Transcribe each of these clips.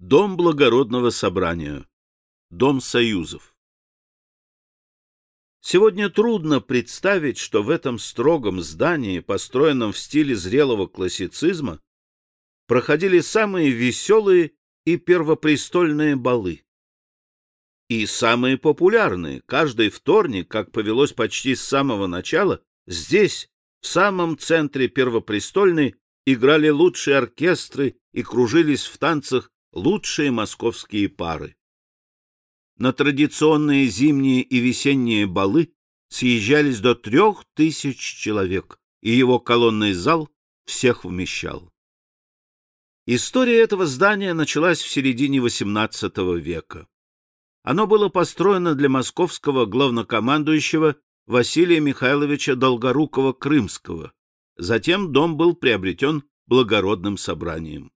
Дом благородного собрания. Дом союзов. Сегодня трудно представить, что в этом строгом здании, построенном в стиле зрелого классицизма, проходили самые веселые и первопрестольные балы. И самые популярные. Каждый вторник, как повелось почти с самого начала, здесь, в самом центре первопрестольной, играли лучшие оркестры и кружились в танцах лучшие московские пары. На традиционные зимние и весенние балы съезжались до трех тысяч человек, и его колонный зал всех вмещал. История этого здания началась в середине XVIII века. Оно было построено для московского главнокомандующего Василия Михайловича Долгорукова-Крымского. Затем дом был приобретен благородным собранием.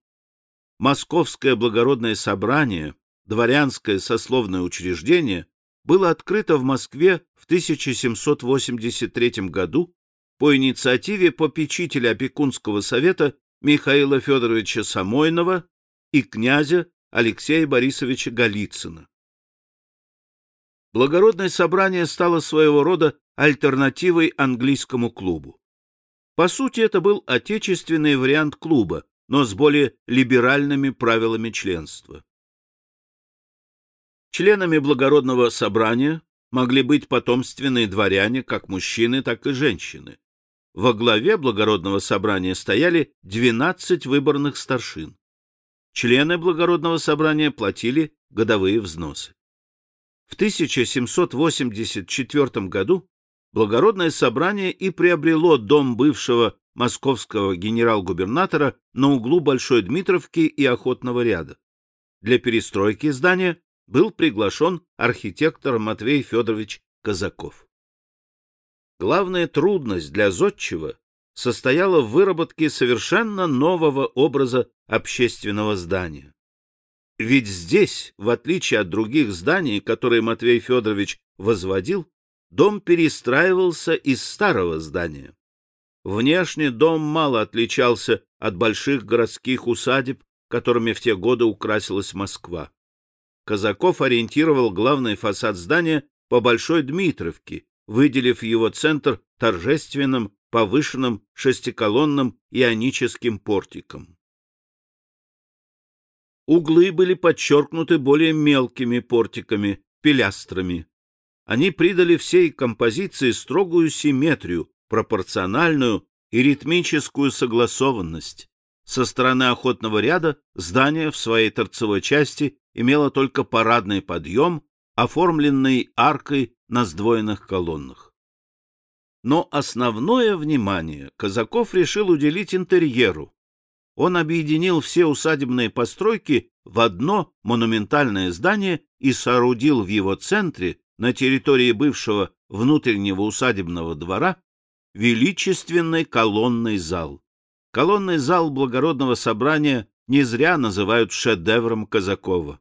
Московское благородное собрание, дворянское сословное учреждение, было открыто в Москве в 1783 году по инициативе попечителя опекунского совета Михаила Федоровича Самойнова и князя Алексея Борисовича Голицына. Благородное собрание стало своего рода альтернативой английскому клубу. По сути, это был отечественный вариант клуба, но с более либеральными правилами членства. Членами благородного собрания могли быть потомственные дворяне, как мужчины, так и женщины. Во главе благородного собрания стояли 12 выборных старшин. Члены благородного собрания платили годовые взносы. В 1784 году благородное собрание и приобрело дом бывшего московского генерал-губернатора на углу Большой Дмитровки и Охотного ряда. Для перестройки здания был приглашен архитектор Матвей Федорович Казаков. Главная трудность для Зодчего состояла в выработке совершенно нового образа общественного здания. Ведь здесь, в отличие от других зданий, которые Матвей Федорович возводил, дом перестраивался из старого здания. Внешне дом мало отличался от больших городских усадеб, которыми в те годы украсилась Москва. Казаков ориентировал главный фасад здания по Большой Дмитровке, выделив его центр торжественным, повышенным шестиколонным ионическим портиком. Углы были подчеркнуты более мелкими портиками, пилястрами. Они придали всей композиции строгую симметрию, пропорциональную и ритмическую согласованность. Со стороны охотного ряда здание в своей торцевой части имело только парадный подъем, оформленный аркой на сдвоенных колоннах. Но основное внимание Казаков решил уделить интерьеру. Он объединил все усадебные постройки в одно монументальное здание и соорудил в его центре, на территории бывшего внутреннего усадебного двора, величественный колонный зал. Колонный зал благородного собрания не зря называют шедевром Казакова.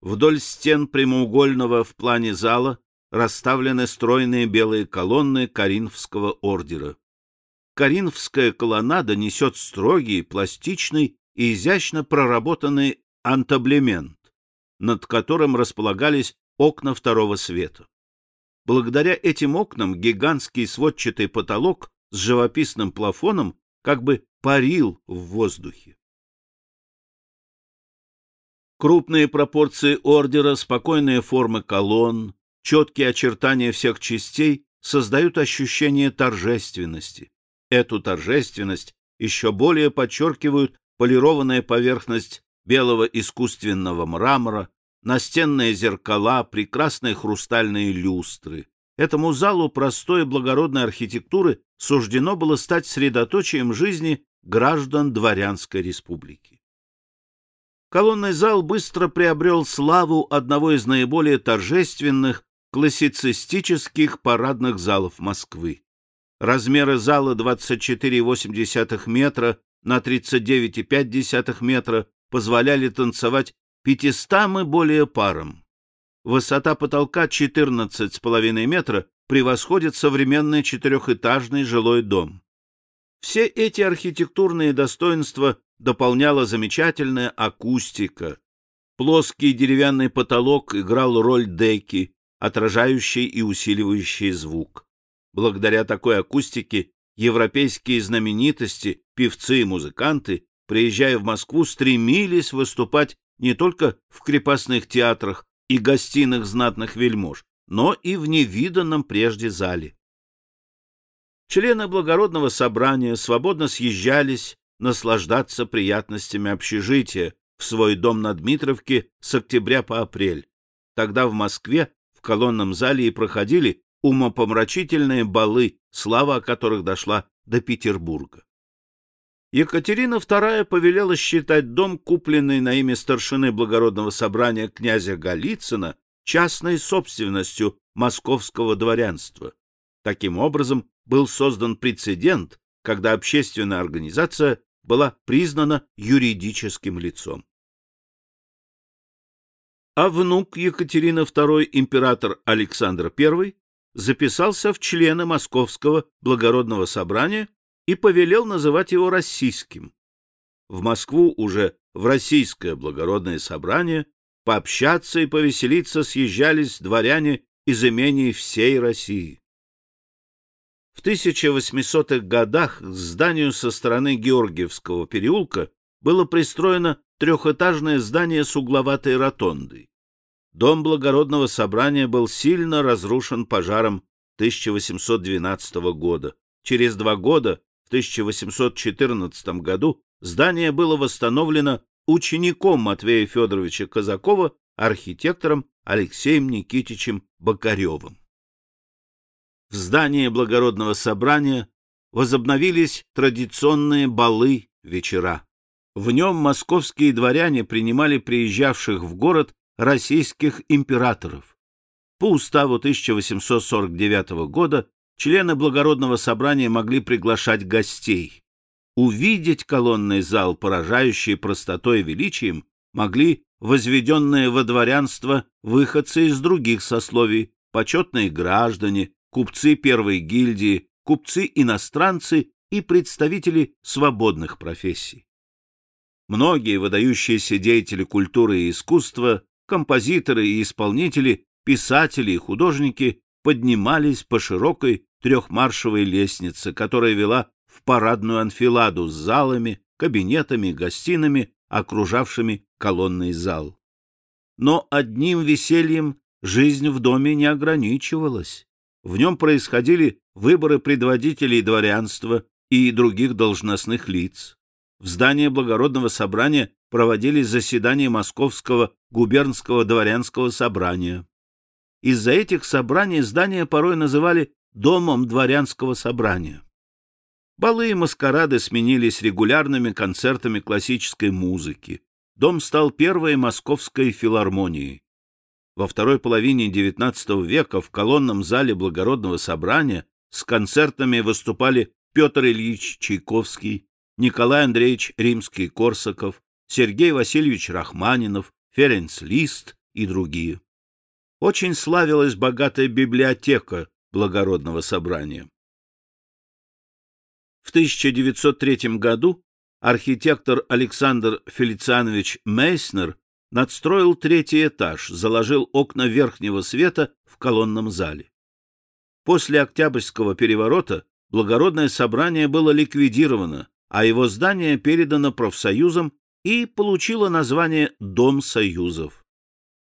Вдоль стен прямоугольного в плане зала расставлены стройные белые колонны Каринфского ордера. Каринфская колоннада несет строгий, пластичный и изящно проработанный антаблемент, над которым располагались окна второго света. Благодаря этим окнам гигантский сводчатый потолок с живописным плафоном как бы парил в воздухе. Крупные пропорции ордера, спокойные формы колонн, четкие очертания всех частей создают ощущение торжественности. Эту торжественность еще более подчеркивают полированная поверхность белого искусственного мрамора, настенные зеркала, прекрасные хрустальные люстры. Этому залу простой и благородной архитектуры суждено было стать средоточием жизни граждан Дворянской республики. Колонный зал быстро приобрел славу одного из наиболее торжественных классицистических парадных залов Москвы. Размеры зала 24,8 метра на 39,5 метра позволяли танцевать пятистам и более парам. Высота потолка 14,5 метра превосходит современный четырехэтажный жилой дом. Все эти архитектурные достоинства дополняла замечательная акустика, Плоский деревянный потолок играл роль деки, отражающей и усиливающей звук. Благодаря такой акустике европейские знаменитости, певцы и музыканты, приезжая в Москву, стремились выступать не только в крепостных театрах и гостиных знатных вельмож, но и в невиданном прежде зале. Члены благородного собрания свободно съезжались наслаждаться приятностями общежития в свой дом на Дмитровке с октября по апрель. Тогда в Москве в колонном зале и проходили умопомрачительные балы, слава о которых дошла до Петербурга. Екатерина II повелела считать дом, купленный на имя старшины благородного собрания князя Голицына, частной собственностью московского дворянства. Таким образом, был создан прецедент, когда общественная организация была признана юридическим лицом. А внук Екатерины II, император Александр I, записался в члены Московского благородного собрания и повелел называть его российским. В Москву уже в российское благородное собрание пообщаться и повеселиться съезжались дворяне из имений всей России. В 1800-х годах к зданию со стороны Георгиевского переулка было пристроено трехэтажное здание с угловатой ротондой. Дом благородного собрания был сильно разрушен пожаром 1812 года. Через два года, 1814 году, здание было восстановлено учеником Матвея Федоровича Казакова, архитектором Алексеем Никитичем Бокаревым. В здании благородного собрания возобновились традиционные балы вечера. В нем московские дворяне принимали приезжавших в город российских императоров. По уставу 1849 года члены благородного собрания могли приглашать гостей. Увидеть колонный зал, поражающий простотой и величием, могли возведенные во дворянство выходцы из других сословий, почетные граждане, купцы первой гильдии, купцы-иностранцы и представители свободных профессий. Многие выдающиеся деятели культуры и искусства, композиторы и исполнители, писатели и художники поднимались по широкой трехмаршевой лестнице, которая вела в парадную анфиладу с залами, кабинетами, гостинами, окружавшими колонный зал. Но одним весельем жизнь в доме не ограничивалась. В нем происходили выборы предводителей дворянства и других должностных лиц. В здании благородного собрания проводились заседания Московского губернского дворянского собрания. Из-за этих собраний здание порой называли «домом дворянского собрания». Балы и маскарады сменились регулярными концертами классической музыки. Дом стал первой московской филармонией. Во второй половине XIX века в колонном зале благородного собрания с концертами выступали Петр Ильич Чайковский, Николай Андреевич Римский-Корсаков, Сергей Васильевич Рахманинов, Ференц Лист и другие. Очень славилась богатая библиотека благородного собрания. В 1903 году архитектор Александр Фелицианович Мейснер надстроил третий этаж, заложил окна верхнего света в колонном зале. После Октябрьского переворота благородное собрание было ликвидировано, а его здание передано профсоюзам и получило название «Дом союзов».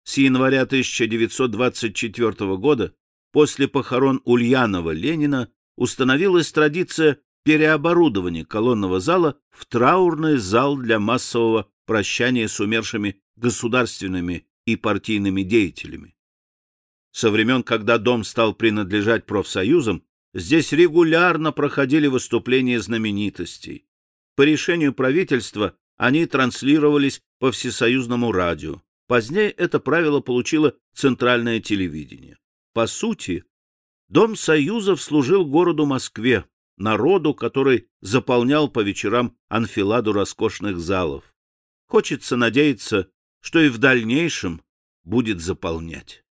С января 1924 года, после похорон Ульянова Ленина, установилась традиция переоборудования колонного зала в траурный зал для массового прощания с умершими государственными и партийными деятелями. Со времен, когда дом стал принадлежать профсоюзам, здесь регулярно проходили выступления знаменитостей. По решению правительства они транслировались по всесоюзному радио. Позднее это правило получило центральное телевидение. По сути, Дом Союзов служил городу Москве, народу, который заполнял по вечерам анфиладу роскошных залов. Хочется надеяться, что и в дальнейшем будет заполнять.